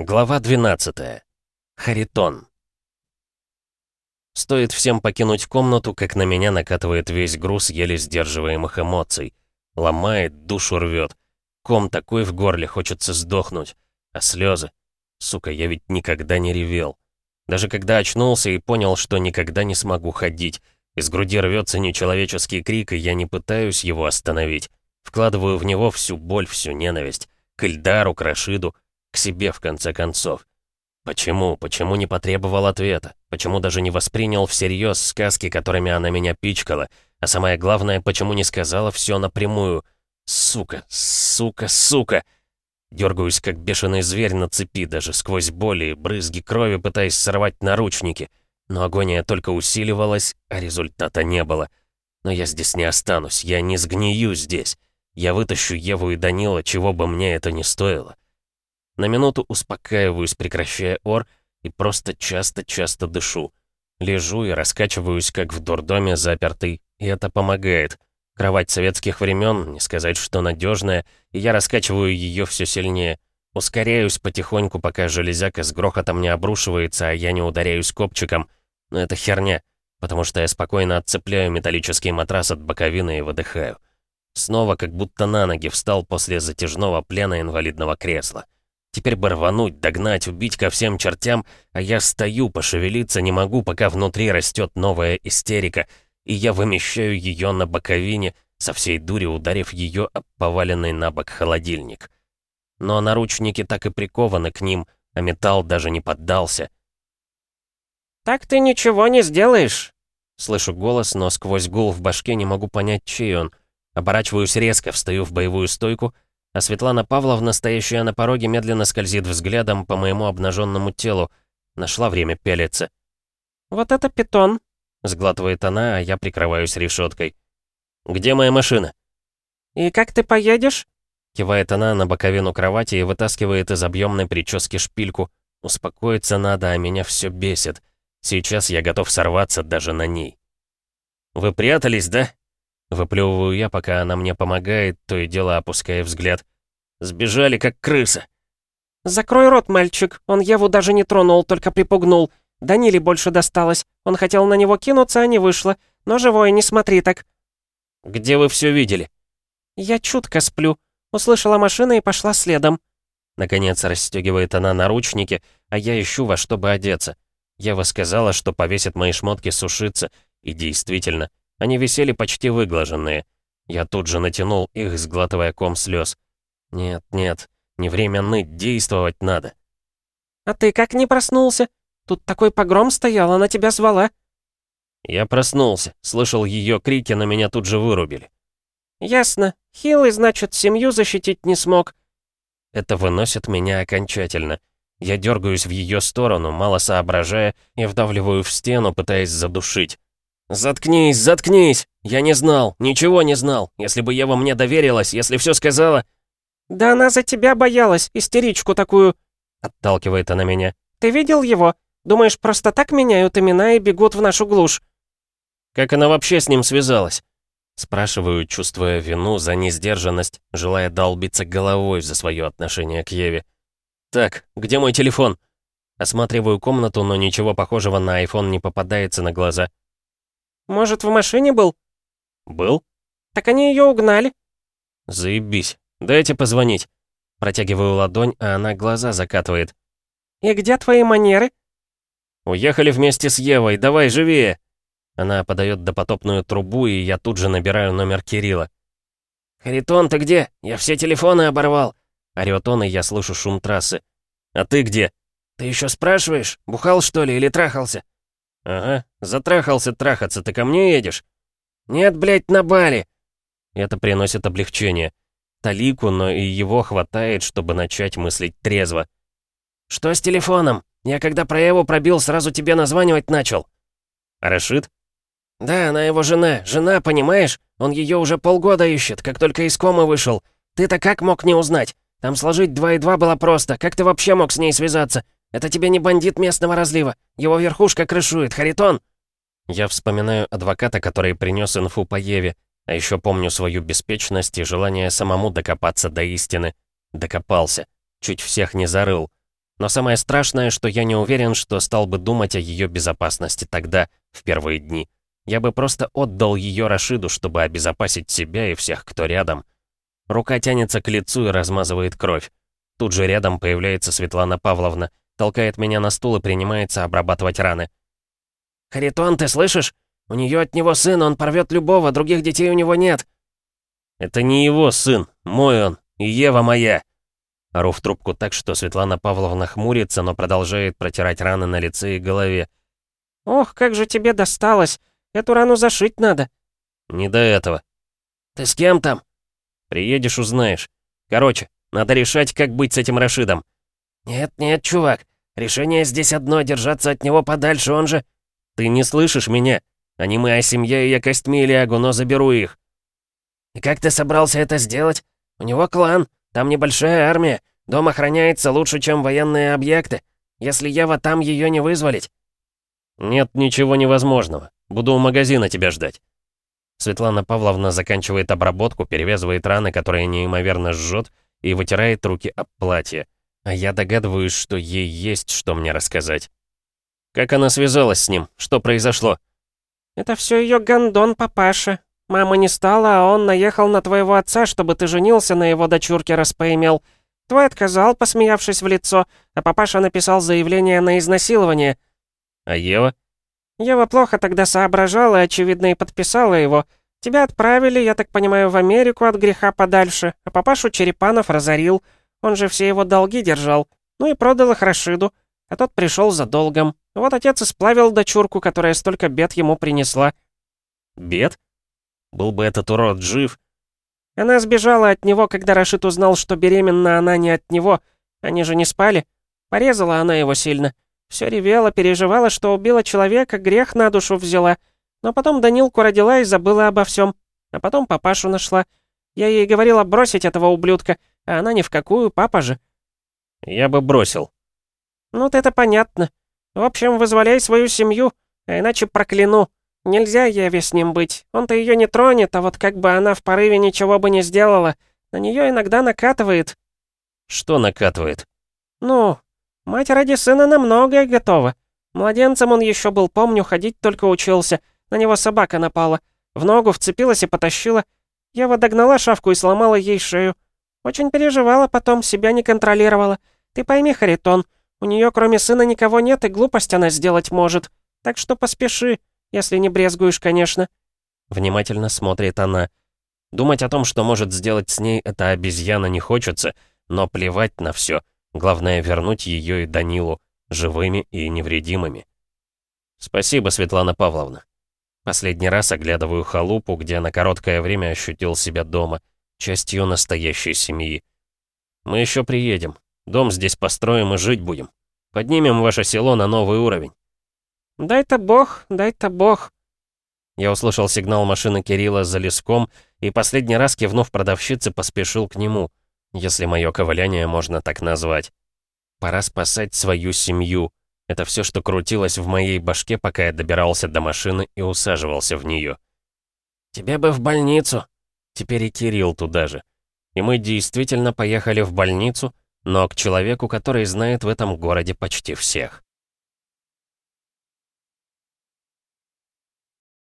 Глава 12. Харитон. Стоит всем покинуть комнату, как на меня накатывает весь груз еле сдерживаемых эмоций. Ломает, душу рвет. Ком такой в горле, хочется сдохнуть. А слезы? Сука, я ведь никогда не ревел. Даже когда очнулся и понял, что никогда не смогу ходить. Из груди рвется нечеловеческий крик, и я не пытаюсь его остановить. Вкладываю в него всю боль, всю ненависть. К Ильдару, к Рашиду, к себе, в конце концов. Почему? Почему не потребовал ответа? Почему даже не воспринял всерьез сказки, которыми она меня пичкала? А самое главное, почему не сказала все напрямую? Сука, сука, сука! Дергаюсь, как бешеный зверь на цепи, даже сквозь боли и брызги крови, пытаясь сорвать наручники. Но агония только усиливалась, а результата не было. Но я здесь не останусь, я не сгнию здесь. Я вытащу Еву и Данила, чего бы мне это ни стоило. На минуту успокаиваюсь, прекращая ор, и просто часто-часто дышу. Лежу и раскачиваюсь, как в дурдоме запертый, и это помогает. Кровать советских времен, не сказать, что надежная, и я раскачиваю ее все сильнее. Ускоряюсь потихоньку, пока железяка с грохотом не обрушивается, а я не ударяюсь копчиком. Но это херня, потому что я спокойно отцепляю металлический матрас от боковины и выдыхаю. Снова как будто на ноги встал после затяжного плена инвалидного кресла. Теперь бы рвануть, догнать, убить ко всем чертям, а я стою, пошевелиться не могу, пока внутри растет новая истерика, и я вымещаю ее на боковине, со всей дури ударив ее об поваленный на бок холодильник. Но наручники так и прикованы к ним, а металл даже не поддался. «Так ты ничего не сделаешь!» Слышу голос, но сквозь гул в башке не могу понять, чей он. Оборачиваюсь резко, встаю в боевую стойку — а Светлана Павловна, стоящая на пороге, медленно скользит взглядом по моему обнаженному телу. Нашла время пялиться. «Вот это питон!» — сглатывает она, а я прикрываюсь решеткой. «Где моя машина?» «И как ты поедешь?» Кивает она на боковину кровати и вытаскивает из объемной прически шпильку. Успокоиться надо, а меня все бесит. Сейчас я готов сорваться даже на ней. «Вы прятались, да?» Выплевываю я, пока она мне помогает, то и дело опуская взгляд. Сбежали, как крыса. «Закрой рот, мальчик. Он Еву даже не тронул, только припугнул. Даниле больше досталось. Он хотел на него кинуться, а не вышло. Но живой, не смотри так». «Где вы все видели?» «Я чутко сплю. Услышала машину и пошла следом». Наконец расстегивает она наручники, а я ищу во что бы одеться. Ева сказала, что повесит мои шмотки сушиться, и действительно, они висели почти выглаженные. Я тут же натянул их, сглатывая ком слез. Нет, нет, не время ныть, действовать надо. «А ты как не проснулся? Тут такой погром стоял, она тебя звала». Я проснулся, слышал ее крики, но меня тут же вырубили. «Ясно. Хилый, значит, семью защитить не смог». Это выносит меня окончательно. Я дергаюсь в ее сторону, мало соображая, и вдавливаю в стену, пытаясь задушить. «Заткнись, заткнись! Я не знал, ничего не знал. Если бы Ева мне доверилась, если все сказала...» «Да она за тебя боялась, истеричку такую!» Отталкивает она меня. «Ты видел его? Думаешь, просто так меняют имена и бегут в нашу глушь?» «Как она вообще с ним связалась?» Спрашиваю, чувствуя вину за несдержанность, желая долбиться головой за свое отношение к Еве. «Так, где мой телефон?» Осматриваю комнату, но ничего похожего на iPhone не попадается на глаза. Может, в машине был?» «Был?» «Так они ее угнали». «Заебись. Дайте позвонить». Протягиваю ладонь, а она глаза закатывает. «И где твои манеры?» «Уехали вместе с Евой, давай живее!» Она подает допотопную трубу, и я тут же набираю номер Кирилла. «Харитон, ты где? Я все телефоны оборвал!» Орёт он, и я слышу шум трассы. «А ты где?» «Ты еще спрашиваешь? Бухал, что ли, или трахался?» «Ага, затрахался трахаться, ты ко мне едешь?» «Нет, блядь, на Бали!» Это приносит облегчение. Талику, но и его хватает, чтобы начать мыслить трезво. «Что с телефоном? Я когда про его пробил, сразу тебе названивать начал». «Рашид?» «Да, она его жена. Жена, понимаешь? Он ее уже полгода ищет, как только из комы вышел. Ты-то как мог не узнать? Там сложить два и два было просто. Как ты вообще мог с ней связаться? Это тебе не бандит местного разлива. Его верхушка крышует, Харитон!» Я вспоминаю адвоката, который принес инфу по Еве, а еще помню свою беспечность и желание самому докопаться до истины. Докопался. Чуть всех не зарыл. Но самое страшное, что я не уверен, что стал бы думать о ее безопасности тогда, в первые дни. Я бы просто отдал ее Рашиду, чтобы обезопасить себя и всех, кто рядом. Рука тянется к лицу и размазывает кровь. Тут же рядом появляется Светлана Павловна, толкает меня на стул и принимается обрабатывать раны. «Харитон, ты слышишь? У нее от него сын, он порвет любого, других детей у него нет». «Это не его сын, мой он, и Ева моя». Ору в трубку так, что Светлана Павловна хмурится, но продолжает протирать раны на лице и голове. «Ох, как же тебе досталось! Эту рану зашить надо!» «Не до этого». «Ты с кем там?» «Приедешь, узнаешь. Короче, надо решать, как быть с этим Рашидом». «Нет, нет, чувак. Решение здесь одно — держаться от него подальше, он же...» «Ты не слышишь меня? Они моя семья, и я костьми лягу, но заберу их». «И как ты собрался это сделать? У него клан, там небольшая армия, дом охраняется лучше, чем военные объекты. Если Ева там, ее не вызволить». «Нет ничего невозможного. Буду у магазина тебя ждать». Светлана Павловна заканчивает обработку, перевязывает раны, которые неимоверно жжет, и вытирает руки об платье. А я догадываюсь, что ей есть что мне рассказать. Как она связалась с ним? Что произошло? «Это все ее гондон, папаша. Мама не стала, а он наехал на твоего отца, чтобы ты женился на его дочурке, раз поимел. Твой отказал, посмеявшись в лицо, а папаша написал заявление на изнасилование». «А Ева?» «Ева плохо тогда соображала очевидно, и подписала его. Тебя отправили, я так понимаю, в Америку от греха подальше, а папашу Черепанов разорил. Он же все его долги держал. Ну и продал их Рашиду. А тот пришел за долгом. Вот отец исплавил дочурку, которая столько бед ему принесла». «Бед? Был бы этот урод жив?» Она сбежала от него, когда Рашид узнал, что беременна она не от него. Они же не спали. Порезала она его сильно. Все ревела, переживала, что убила человека, грех на душу взяла. Но потом Данилку родила и забыла обо всем. А потом папашу нашла. Я ей говорила бросить этого ублюдка, а она ни в какую, папа же. Я бы бросил. Ну-то это понятно. В общем, вызволяй свою семью, а иначе прокляну. Нельзя Еве с ним быть. Он-то ее не тронет, а вот как бы она в порыве ничего бы не сделала. На нее иногда накатывает. Что накатывает? Ну, мать ради сына на многое готова. Младенцем он еще был, помню, ходить только учился. На него собака напала. В ногу вцепилась и потащила. Вот догнала шавку и сломала ей шею. Очень переживала потом, себя не контролировала. Ты пойми, Харитон, у нее кроме сына никого нет, и глупость она сделать может. Так что поспеши, если не брезгуешь, конечно». Внимательно смотрит она. Думать о том, что может сделать с ней эта обезьяна, не хочется, но плевать на все. Главное вернуть ее и Данилу живыми и невредимыми. Спасибо, Светлана Павловна. Последний раз оглядываю халупу, где на короткое время ощутил себя дома, частью настоящей семьи. Мы еще приедем. Дом здесь построим и жить будем. Поднимем ваше село на новый уровень. «Дай-то бог, дай-то бог». Я услышал сигнал машины Кирилла за леском и последний раз, кивнув продавщице, поспешил к нему, если мое ковыляние можно так назвать. Пора спасать свою семью. Это все, что крутилось в моей башке, пока я добирался до машины и усаживался в нее. «Тебе бы в больницу». Теперь и Кирилл туда же. И мы действительно поехали в больницу, но к человеку, который знает в этом городе почти всех.